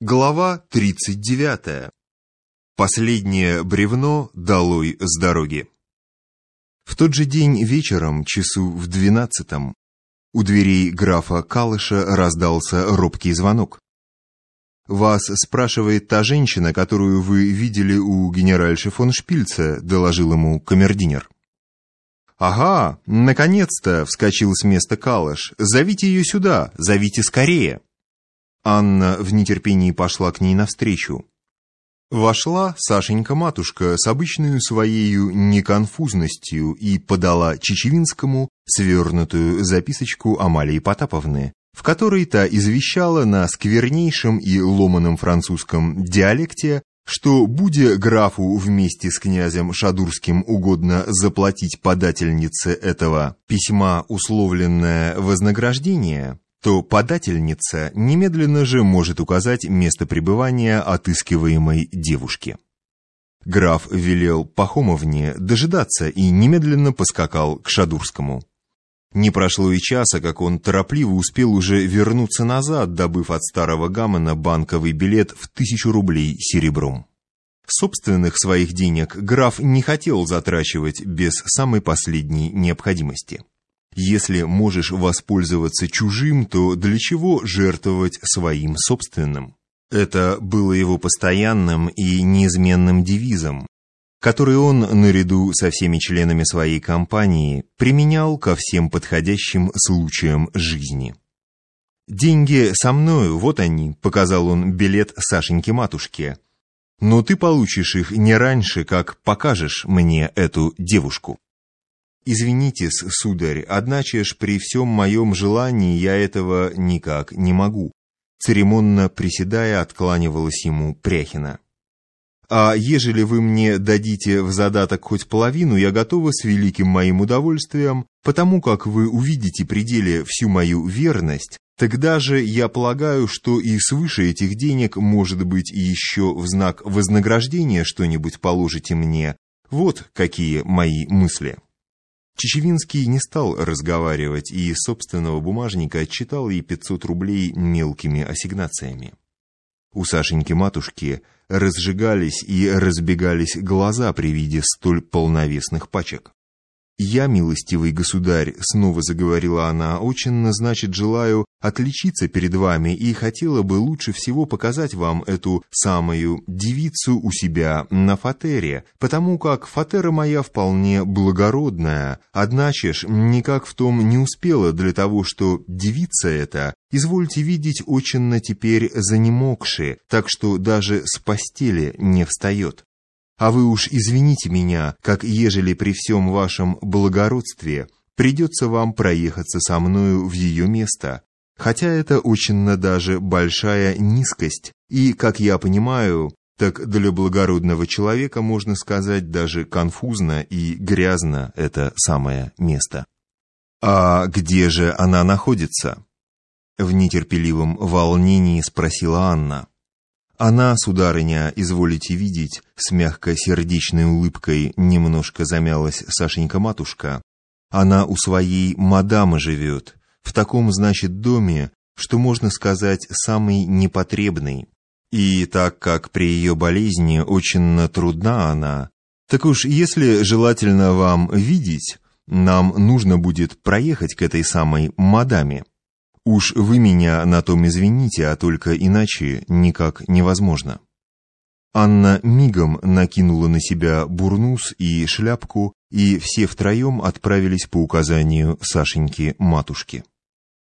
Глава 39. Последнее бревно долой с дороги. В тот же день вечером, часу в двенадцатом, у дверей графа Калыша раздался робкий звонок. «Вас спрашивает та женщина, которую вы видели у генеральши фон Шпильца», — доложил ему камердинер. «Ага, наконец-то!» — вскочил с места Калыш. «Зовите ее сюда, зовите скорее!» Анна в нетерпении пошла к ней навстречу. Вошла Сашенька-матушка с обычной своею неконфузностью и подала Чечевинскому свернутую записочку Амалии Потаповны, в которой та извещала на сквернейшем и ломаном французском диалекте, что, будя графу вместе с князем Шадурским угодно заплатить подательнице этого письма условленное вознаграждение, то подательница немедленно же может указать место пребывания отыскиваемой девушки. Граф велел Пахомовне дожидаться и немедленно поскакал к Шадурскому. Не прошло и часа, как он торопливо успел уже вернуться назад, добыв от старого Гамона банковый билет в тысячу рублей серебром. Собственных своих денег граф не хотел затрачивать без самой последней необходимости. Если можешь воспользоваться чужим, то для чего жертвовать своим собственным? Это было его постоянным и неизменным девизом, который он, наряду со всеми членами своей компании, применял ко всем подходящим случаям жизни. «Деньги со мною, вот они», — показал он билет Сашеньке-матушке. «Но ты получишь их не раньше, как покажешь мне эту девушку». «Извинитесь, сударь, одначе ж при всем моем желании я этого никак не могу», церемонно приседая, откланивалась ему Пряхина. «А ежели вы мне дадите в задаток хоть половину, я готова с великим моим удовольствием, потому как вы увидите при деле всю мою верность, тогда же я полагаю, что и свыше этих денег, может быть, еще в знак вознаграждения что-нибудь положите мне. Вот какие мои мысли». Чечевинский не стал разговаривать и из собственного бумажника отчитал ей 500 рублей мелкими ассигнациями. У Сашеньки-матушки разжигались и разбегались глаза при виде столь полновесных пачек. «Я, милостивый государь», — снова заговорила она, — «очень, значит, желаю отличиться перед вами и хотела бы лучше всего показать вам эту самую девицу у себя на фатере, потому как фатера моя вполне благородная, одначе ж никак в том не успела для того, что девица эта, извольте видеть, очень на теперь занемогши, так что даже с постели не встает». А вы уж извините меня, как ежели при всем вашем благородстве придется вам проехаться со мною в ее место, хотя это очень даже большая низкость, и, как я понимаю, так для благородного человека, можно сказать, даже конфузно и грязно это самое место. «А где же она находится?» В нетерпеливом волнении спросила Анна. Она, сударыня, изволите видеть, с мягко-сердечной улыбкой немножко замялась Сашенька-матушка. Она у своей мадамы живет, в таком, значит, доме, что, можно сказать, самый непотребный. И так как при ее болезни очень трудна она, так уж если желательно вам видеть, нам нужно будет проехать к этой самой мадаме. Уж вы меня на том извините, а только иначе никак невозможно. Анна мигом накинула на себя бурнус и шляпку, и все втроем отправились по указанию Сашеньки-матушки.